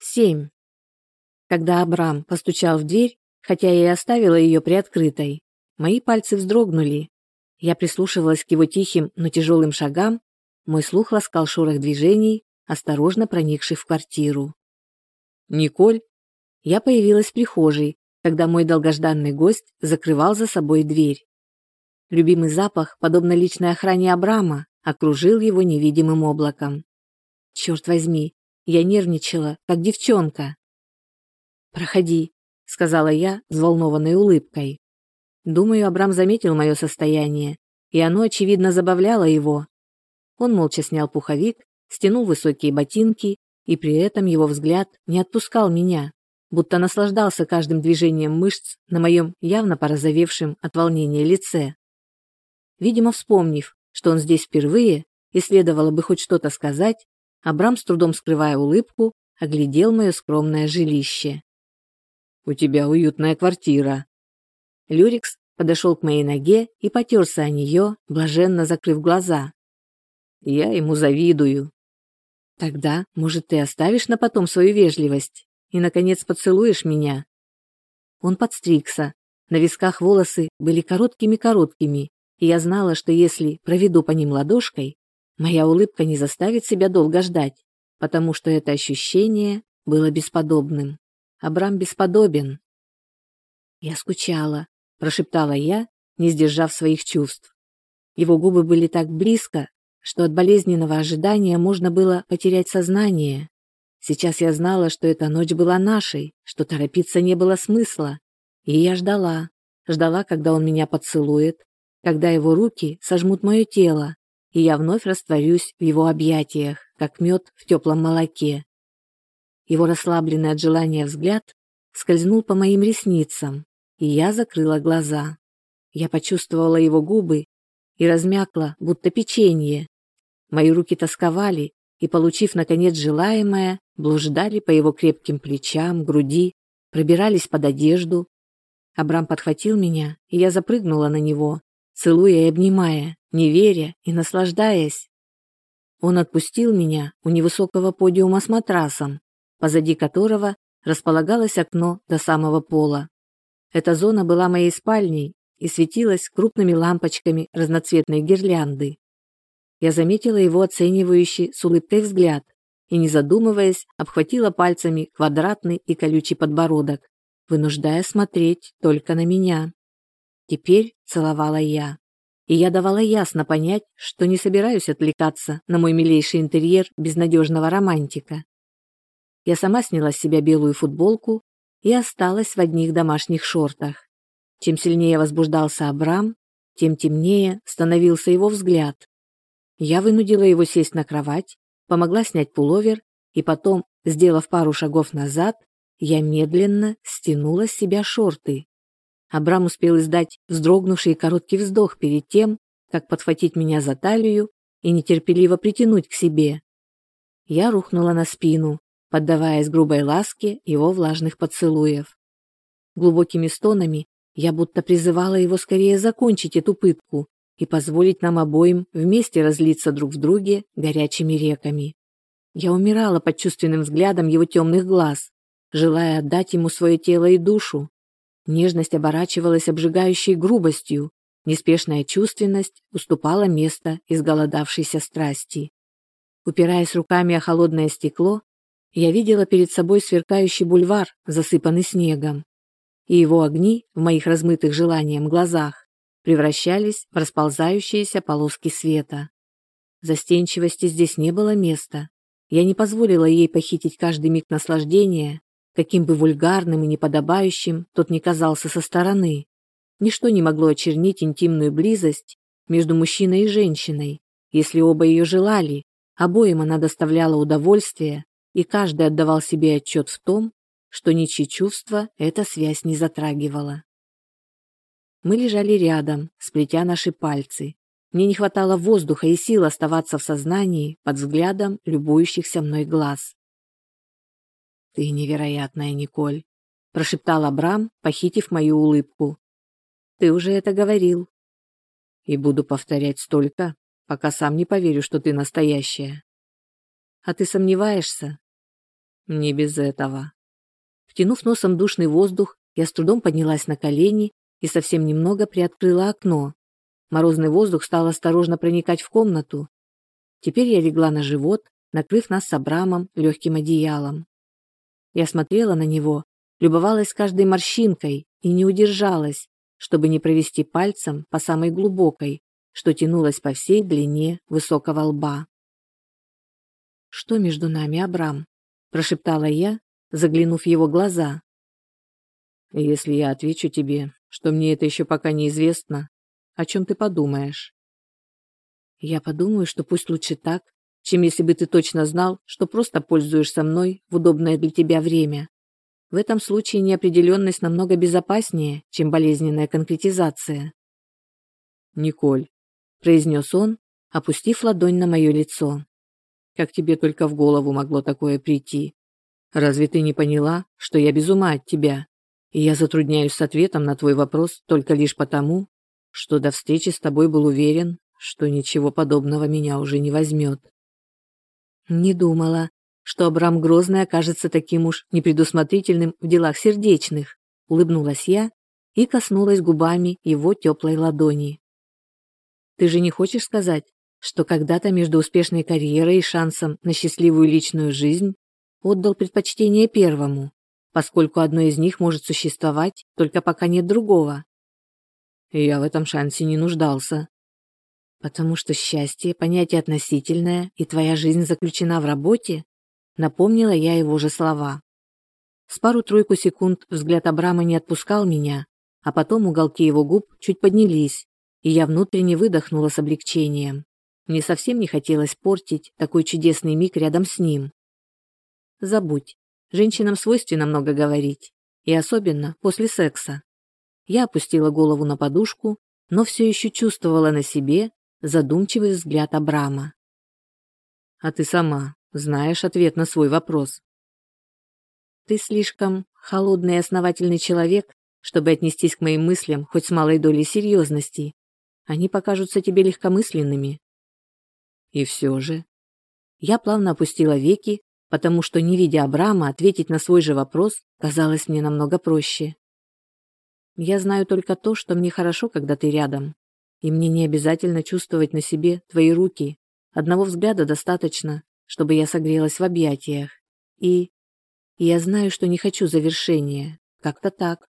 Семь. Когда Абрам постучал в дверь, хотя я и оставила ее приоткрытой, мои пальцы вздрогнули. Я прислушивалась к его тихим, но тяжелым шагам, мой слух ласкал шорох движений, осторожно проникших в квартиру. «Николь?» Я появилась в прихожей, когда мой долгожданный гость закрывал за собой дверь. Любимый запах, подобно личной охране Абрама, окружил его невидимым облаком. Черт возьми, я нервничала, как девчонка. «Проходи», — сказала я, взволнованной улыбкой. Думаю, Абрам заметил мое состояние, и оно, очевидно, забавляло его. Он молча снял пуховик, стянул высокие ботинки, и при этом его взгляд не отпускал меня, будто наслаждался каждым движением мышц на моем явно порозовевшем от волнения лице. Видимо, вспомнив, что он здесь впервые, и следовало бы хоть что-то сказать, Абрам, с трудом скрывая улыбку, оглядел мое скромное жилище. «У тебя уютная квартира». Люрикс подошел к моей ноге и потерся о нее, блаженно закрыв глаза. «Я ему завидую». «Тогда, может, ты оставишь на потом свою вежливость и, наконец, поцелуешь меня?» Он подстригся. На висках волосы были короткими-короткими, и я знала, что если проведу по ним ладошкой, моя улыбка не заставит себя долго ждать, потому что это ощущение было бесподобным. Абрам бесподобен. Я скучала, прошептала я, не сдержав своих чувств. Его губы были так близко, что от болезненного ожидания можно было потерять сознание. Сейчас я знала, что эта ночь была нашей, что торопиться не было смысла, и я ждала, ждала, когда он меня поцелует, когда его руки сожмут мое тело, и я вновь растворюсь в его объятиях, как мед в теплом молоке. Его расслабленный от желания взгляд скользнул по моим ресницам, и я закрыла глаза. Я почувствовала его губы и размякла, будто печенье. Мои руки тосковали, и, получив, наконец, желаемое, блуждали по его крепким плечам, груди, пробирались под одежду. Абрам подхватил меня, и я запрыгнула на него, целуя и обнимая, не веря и наслаждаясь. Он отпустил меня у невысокого подиума с матрасом, позади которого располагалось окно до самого пола. Эта зона была моей спальней и светилась крупными лампочками разноцветной гирлянды. Я заметила его оценивающий с улыбкой взгляд и, не задумываясь, обхватила пальцами квадратный и колючий подбородок, вынуждая смотреть только на меня. Теперь целовала я. И я давала ясно понять, что не собираюсь отвлекаться на мой милейший интерьер безнадежного романтика. Я сама сняла с себя белую футболку и осталась в одних домашних шортах. Чем сильнее возбуждался Абрам, тем темнее становился его взгляд. Я вынудила его сесть на кровать, помогла снять пуловер, и потом, сделав пару шагов назад, я медленно стянула с себя шорты. Абрам успел издать вздрогнувший короткий вздох перед тем, как подхватить меня за талию и нетерпеливо притянуть к себе. Я рухнула на спину, поддаваясь грубой ласке его влажных поцелуев. Глубокими стонами я будто призывала его скорее закончить эту пытку и позволить нам обоим вместе разлиться друг в друге горячими реками. Я умирала под чувственным взглядом его темных глаз, желая отдать ему свое тело и душу, Нежность оборачивалась обжигающей грубостью, неспешная чувственность уступала место изголодавшейся страсти. Упираясь руками о холодное стекло, я видела перед собой сверкающий бульвар, засыпанный снегом, и его огни в моих размытых желанием глазах превращались в расползающиеся полоски света. Застенчивости здесь не было места. Я не позволила ей похитить каждый миг наслаждения, каким бы вульгарным и неподобающим тот ни казался со стороны. Ничто не могло очернить интимную близость между мужчиной и женщиной, если оба ее желали, обоим она доставляла удовольствие, и каждый отдавал себе отчет в том, что ничьи чувства эта связь не затрагивала. Мы лежали рядом, сплетя наши пальцы. Мне не хватало воздуха и сил оставаться в сознании под взглядом любующихся мной глаз. «Ты невероятная, Николь», – прошептал Абрам, похитив мою улыбку. «Ты уже это говорил». «И буду повторять столько, пока сам не поверю, что ты настоящая». «А ты сомневаешься?» Не без этого. Втянув носом душный воздух, я с трудом поднялась на колени и совсем немного приоткрыла окно. Морозный воздух стал осторожно проникать в комнату. Теперь я легла на живот, накрыв нас с Абрамом легким одеялом. Я смотрела на него, любовалась каждой морщинкой и не удержалась, чтобы не провести пальцем по самой глубокой, что тянулась по всей длине высокого лба. «Что между нами, Абрам?» – прошептала я, заглянув в его глаза. «Если я отвечу тебе, что мне это еще пока неизвестно, о чем ты подумаешь?» «Я подумаю, что пусть лучше так, чем если бы ты точно знал, что просто пользуешься мной в удобное для тебя время. В этом случае неопределенность намного безопаснее, чем болезненная конкретизация. «Николь», — произнес он, опустив ладонь на мое лицо. «Как тебе только в голову могло такое прийти? Разве ты не поняла, что я без ума от тебя, и я затрудняюсь с ответом на твой вопрос только лишь потому, что до встречи с тобой был уверен, что ничего подобного меня уже не возьмет?» Не думала, что Абрам Грозный окажется таким уж непредусмотрительным в делах сердечных, улыбнулась я и коснулась губами его теплой ладони. Ты же не хочешь сказать, что когда-то между успешной карьерой и шансом на счастливую личную жизнь отдал предпочтение первому, поскольку одно из них может существовать только пока нет другого. Я в этом шансе не нуждался. Потому что счастье – понятие относительное, и твоя жизнь заключена в работе, Напомнила я его же слова. С пару-тройку секунд взгляд Абрама не отпускал меня, а потом уголки его губ чуть поднялись, и я внутренне выдохнула с облегчением. Мне совсем не хотелось портить такой чудесный миг рядом с ним. Забудь. Женщинам свойственно много говорить, и особенно после секса. Я опустила голову на подушку, но все еще чувствовала на себе задумчивый взгляд Абрама. А ты сама знаешь ответ на свой вопрос. Ты слишком холодный и основательный человек, чтобы отнестись к моим мыслям хоть с малой долей серьезности. Они покажутся тебе легкомысленными. И все же. Я плавно опустила веки, потому что, не видя Абрама, ответить на свой же вопрос казалось мне намного проще. Я знаю только то, что мне хорошо, когда ты рядом, и мне не обязательно чувствовать на себе твои руки. Одного взгляда достаточно, чтобы я согрелась в объятиях. И... и я знаю, что не хочу завершения. Как-то так.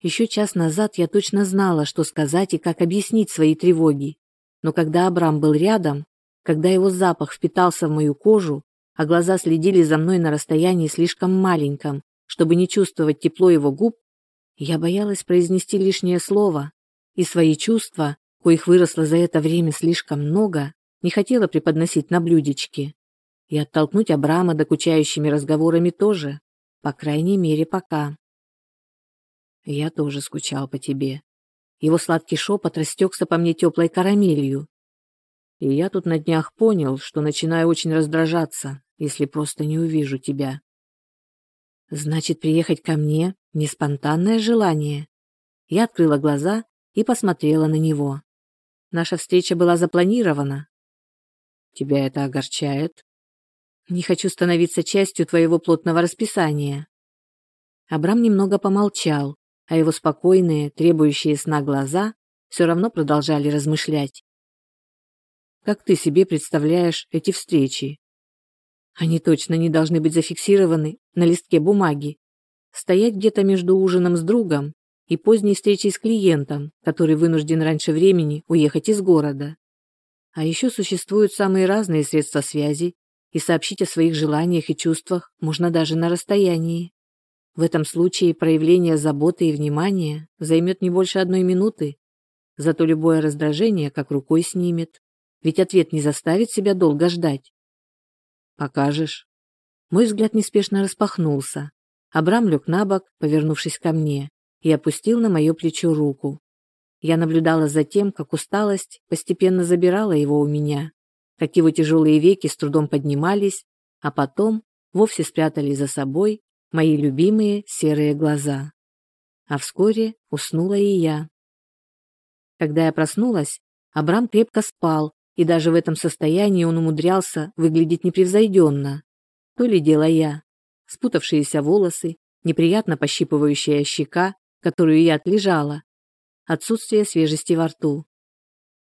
Еще час назад я точно знала, что сказать и как объяснить свои тревоги. Но когда Абрам был рядом, когда его запах впитался в мою кожу, а глаза следили за мной на расстоянии слишком маленьком, чтобы не чувствовать тепло его губ, я боялась произнести лишнее слово, и свои чувства, коих выросло за это время слишком много, не хотела преподносить на блюдечке. И оттолкнуть Абрама докучающими разговорами тоже, по крайней мере, пока. Я тоже скучал по тебе. Его сладкий шепот растекся по мне теплой карамелью. И я тут на днях понял, что начинаю очень раздражаться, если просто не увижу тебя. Значит, приехать ко мне — не спонтанное желание. Я открыла глаза и посмотрела на него. Наша встреча была запланирована, Тебя это огорчает? Не хочу становиться частью твоего плотного расписания. Абрам немного помолчал, а его спокойные, требующие сна глаза все равно продолжали размышлять. Как ты себе представляешь эти встречи? Они точно не должны быть зафиксированы на листке бумаги. Стоять где-то между ужином с другом и поздней встречей с клиентом, который вынужден раньше времени уехать из города. А еще существуют самые разные средства связи, и сообщить о своих желаниях и чувствах можно даже на расстоянии. В этом случае проявление заботы и внимания займет не больше одной минуты, зато любое раздражение как рукой снимет, ведь ответ не заставит себя долго ждать. «Покажешь?» Мой взгляд неспешно распахнулся. Абрам лег на бок, повернувшись ко мне, и опустил на мое плечо руку. Я наблюдала за тем, как усталость постепенно забирала его у меня, как его тяжелые веки с трудом поднимались, а потом вовсе спрятали за собой мои любимые серые глаза. А вскоре уснула и я. Когда я проснулась, Абрам крепко спал, и даже в этом состоянии он умудрялся выглядеть непревзойденно. То ли дело я. спутавшиеся волосы, неприятно пощипывающая щека, которую я отлежала, отсутствие свежести во рту.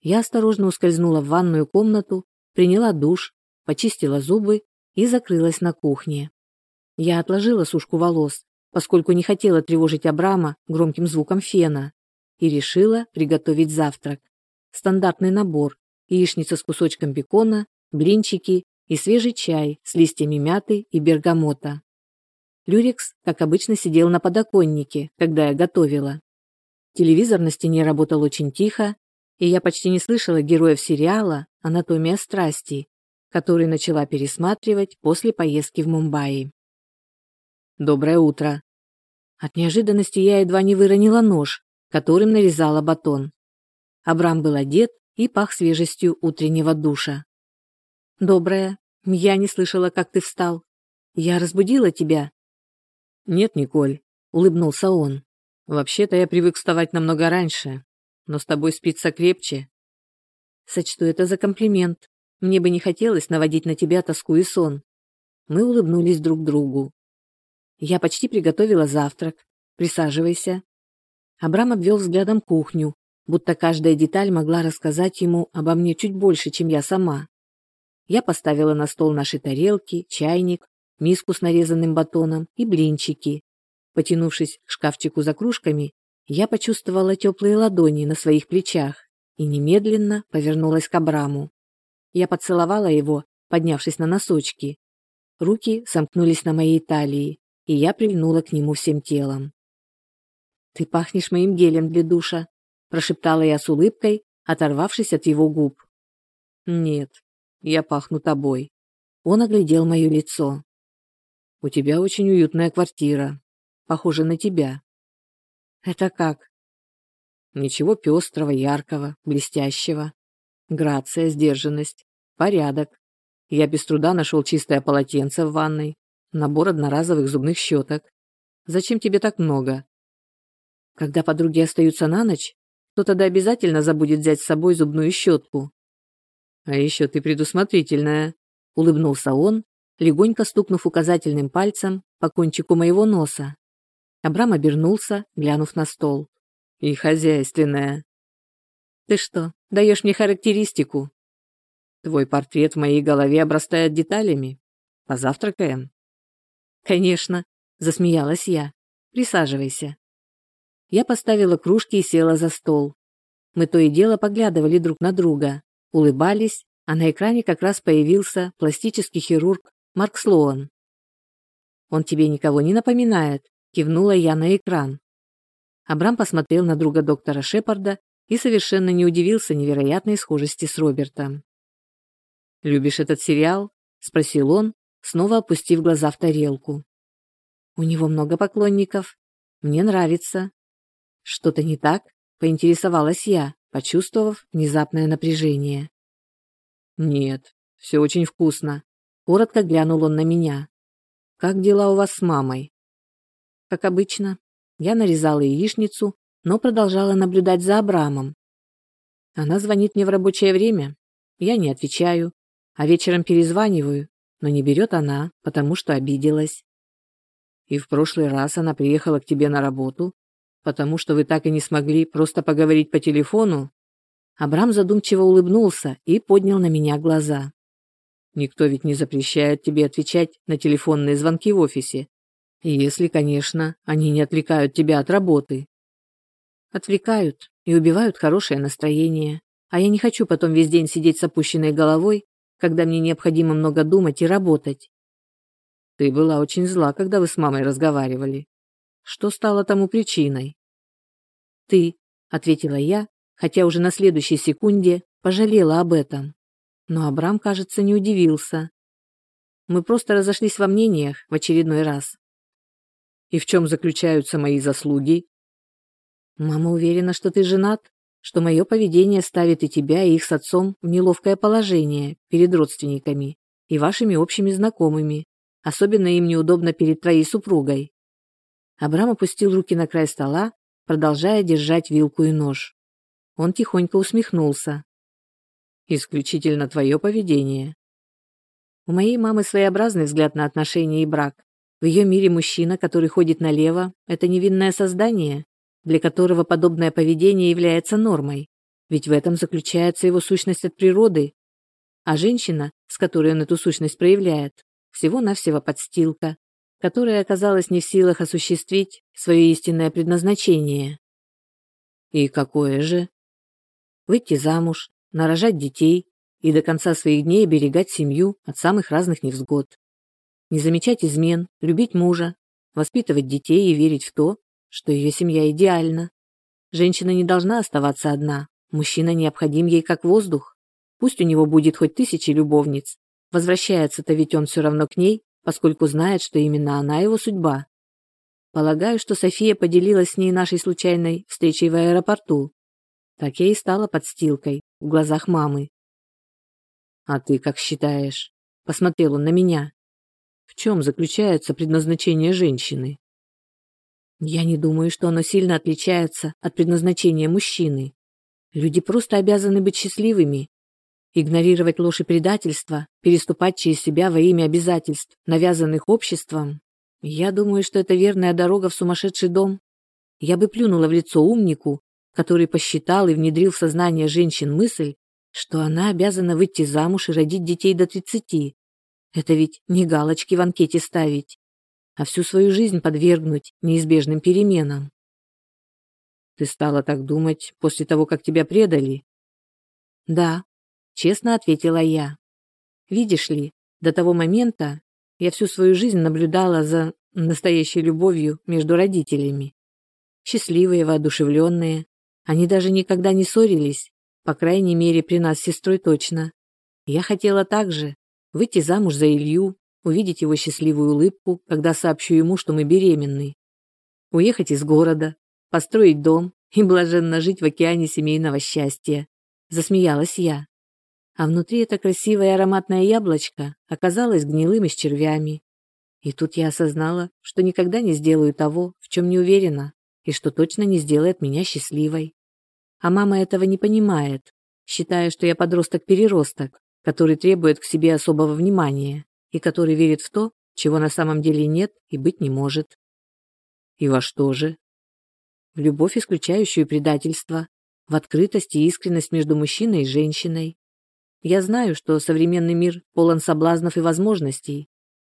Я осторожно ускользнула в ванную комнату, приняла душ, почистила зубы и закрылась на кухне. Я отложила сушку волос, поскольку не хотела тревожить Абрама громким звуком фена, и решила приготовить завтрак. Стандартный набор: яичница с кусочком бекона, блинчики и свежий чай с листьями мяты и бергамота. Люрикс, как обычно, сидел на подоконнике, когда я готовила. Телевизор на стене работал очень тихо, и я почти не слышала героев сериала «Анатомия страсти», который начала пересматривать после поездки в Мумбаи. «Доброе утро!» От неожиданности я едва не выронила нож, которым нарезала батон. Абрам был одет и пах свежестью утреннего душа. «Доброе. Я не слышала, как ты встал. Я разбудила тебя?» «Нет, Николь», — улыбнулся он. «Вообще-то я привык вставать намного раньше, но с тобой спится крепче». «Сочту это за комплимент. Мне бы не хотелось наводить на тебя тоску и сон». Мы улыбнулись друг другу. Я почти приготовила завтрак. Присаживайся. Абрам обвел взглядом кухню, будто каждая деталь могла рассказать ему обо мне чуть больше, чем я сама. Я поставила на стол наши тарелки, чайник, миску с нарезанным батоном и блинчики. Потянувшись к шкафчику за кружками, я почувствовала теплые ладони на своих плечах и немедленно повернулась к Абраму. Я поцеловала его, поднявшись на носочки. Руки сомкнулись на моей талии, и я прильнула к нему всем телом. «Ты пахнешь моим гелем для душа», – прошептала я с улыбкой, оторвавшись от его губ. «Нет, я пахну тобой». Он оглядел мое лицо. У тебя очень уютная квартира. Похоже на тебя. Это как? Ничего пестрого, яркого, блестящего. Грация, сдержанность, порядок. Я без труда нашел чистое полотенце в ванной, набор одноразовых зубных щеток. Зачем тебе так много? Когда подруги остаются на ночь, то тогда обязательно забудет взять с собой зубную щетку. А еще ты предусмотрительная, улыбнулся он легонько стукнув указательным пальцем по кончику моего носа. Абрам обернулся, глянув на стол. «И хозяйственная». «Ты что, даешь мне характеристику?» «Твой портрет в моей голове обрастает деталями. Позавтракаем?» «Конечно», — засмеялась я. «Присаживайся». Я поставила кружки и села за стол. Мы то и дело поглядывали друг на друга, улыбались, а на экране как раз появился пластический хирург Марк Слоан. Он тебе никого не напоминает, кивнула я на экран. Абрам посмотрел на друга доктора Шепарда и совершенно не удивился невероятной схожести с Робертом. Любишь этот сериал? спросил он, снова опустив глаза в тарелку. У него много поклонников. Мне нравится. Что-то не так? поинтересовалась я, почувствовав внезапное напряжение. Нет, все очень вкусно. Коротко глянул он на меня. «Как дела у вас с мамой?» Как обычно, я нарезала яичницу, но продолжала наблюдать за Абрамом. Она звонит мне в рабочее время. Я не отвечаю, а вечером перезваниваю, но не берет она, потому что обиделась. И в прошлый раз она приехала к тебе на работу, потому что вы так и не смогли просто поговорить по телефону? Абрам задумчиво улыбнулся и поднял на меня глаза. Никто ведь не запрещает тебе отвечать на телефонные звонки в офисе. Если, конечно, они не отвлекают тебя от работы. Отвлекают и убивают хорошее настроение. А я не хочу потом весь день сидеть с опущенной головой, когда мне необходимо много думать и работать. Ты была очень зла, когда вы с мамой разговаривали. Что стало тому причиной? Ты, ответила я, хотя уже на следующей секунде пожалела об этом. Но Абрам, кажется, не удивился. Мы просто разошлись во мнениях в очередной раз. И в чем заключаются мои заслуги? Мама уверена, что ты женат, что мое поведение ставит и тебя, и их с отцом в неловкое положение перед родственниками и вашими общими знакомыми. Особенно им неудобно перед твоей супругой. Абрам опустил руки на край стола, продолжая держать вилку и нож. Он тихонько усмехнулся. Исключительно твое поведение. У моей мамы своеобразный взгляд на отношения и брак. В ее мире мужчина, который ходит налево, это невинное создание, для которого подобное поведение является нормой, ведь в этом заключается его сущность от природы. А женщина, с которой он эту сущность проявляет, всего-навсего подстилка, которая оказалась не в силах осуществить свое истинное предназначение. И какое же? Выйти замуж, нарожать детей и до конца своих дней оберегать семью от самых разных невзгод. Не замечать измен, любить мужа, воспитывать детей и верить в то, что ее семья идеальна. Женщина не должна оставаться одна, мужчина необходим ей как воздух. Пусть у него будет хоть тысячи любовниц, возвращается-то ведь он все равно к ней, поскольку знает, что именно она его судьба. Полагаю, что София поделилась с ней нашей случайной встречей в аэропорту. Так я и стала подстилкой в глазах мамы. «А ты как считаешь?» – посмотрел он на меня. «В чем заключается предназначение женщины?» Я не думаю, что оно сильно отличается от предназначения мужчины. Люди просто обязаны быть счастливыми, Игнорировать ложь и предательство, переступать через себя во имя обязательств, навязанных обществом. Я думаю, что это верная дорога в сумасшедший дом. Я бы плюнула в лицо умнику, который посчитал и внедрил в сознание женщин мысль, что она обязана выйти замуж и родить детей до тридцати. Это ведь не галочки в анкете ставить, а всю свою жизнь подвергнуть неизбежным переменам. Ты стала так думать после того, как тебя предали? Да, Честно ответила я. Видишь ли, до того момента я всю свою жизнь наблюдала за настоящей любовью между родителями. Счастливые, воодушевленные. Они даже никогда не ссорились, по крайней мере, при нас с сестрой точно. Я хотела также выйти замуж за Илью, увидеть его счастливую улыбку, когда сообщу ему, что мы беременны. Уехать из города, построить дом и блаженно жить в океане семейного счастья. Засмеялась я а внутри это красивое ароматное яблочко оказалось гнилым и с червями. И тут я осознала, что никогда не сделаю того, в чем не уверена, и что точно не сделает меня счастливой. А мама этого не понимает, считая, что я подросток-переросток, который требует к себе особого внимания и который верит в то, чего на самом деле нет и быть не может. И во что же? В любовь, исключающую предательство, в открытость и искренность между мужчиной и женщиной, я знаю, что современный мир полон соблазнов и возможностей,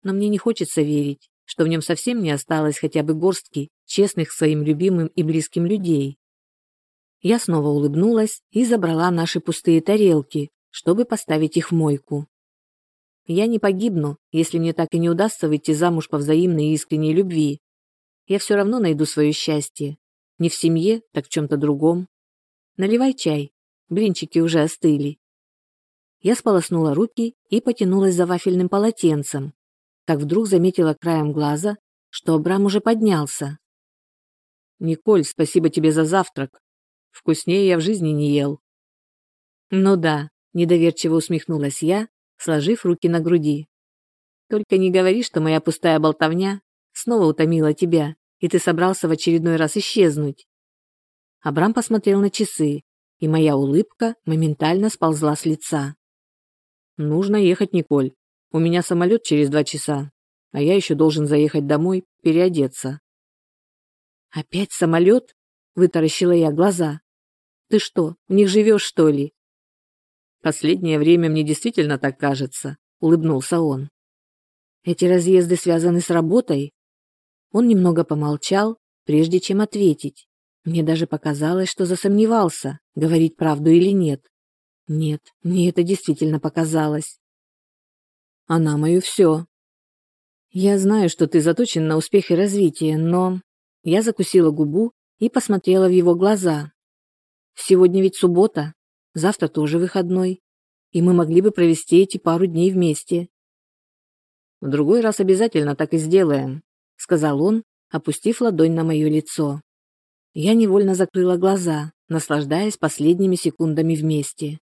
но мне не хочется верить, что в нем совсем не осталось хотя бы горстки честных своим любимым и близким людей. Я снова улыбнулась и забрала наши пустые тарелки, чтобы поставить их в мойку. Я не погибну, если мне так и не удастся выйти замуж по взаимной и искренней любви. Я все равно найду свое счастье. Не в семье, так в чем-то другом. Наливай чай. Блинчики уже остыли. Я сполоснула руки и потянулась за вафельным полотенцем, как вдруг заметила краем глаза, что Абрам уже поднялся. «Николь, спасибо тебе за завтрак. Вкуснее я в жизни не ел». «Ну да», – недоверчиво усмехнулась я, сложив руки на груди. «Только не говори, что моя пустая болтовня снова утомила тебя, и ты собрался в очередной раз исчезнуть». Абрам посмотрел на часы, и моя улыбка моментально сползла с лица. Нужно ехать, Николь. У меня самолет через два часа, а я еще должен заехать домой, переодеться. Опять самолет? Вытаращила я глаза. Ты что, в них живешь, что ли? Последнее время мне действительно так кажется, улыбнулся он. Эти разъезды связаны с работой? Он немного помолчал, прежде чем ответить. Мне даже показалось, что засомневался, говорить правду или нет. Нет, мне это действительно показалось. Она мое все. Я знаю, что ты заточен на успех и развитие, но... Я закусила губу и посмотрела в его глаза. Сегодня ведь суббота, завтра тоже выходной, и мы могли бы провести эти пару дней вместе. В другой раз обязательно так и сделаем, сказал он, опустив ладонь на мое лицо. Я невольно закрыла глаза, наслаждаясь последними секундами вместе.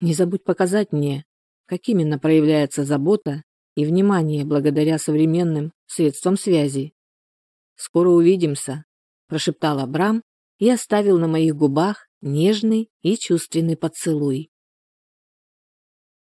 Не забудь показать мне, как именно проявляется забота и внимание благодаря современным средствам связи. Скоро увидимся, прошептал Абрам и оставил на моих губах нежный и чувственный поцелуй.